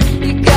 You